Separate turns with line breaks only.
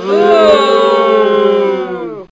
う。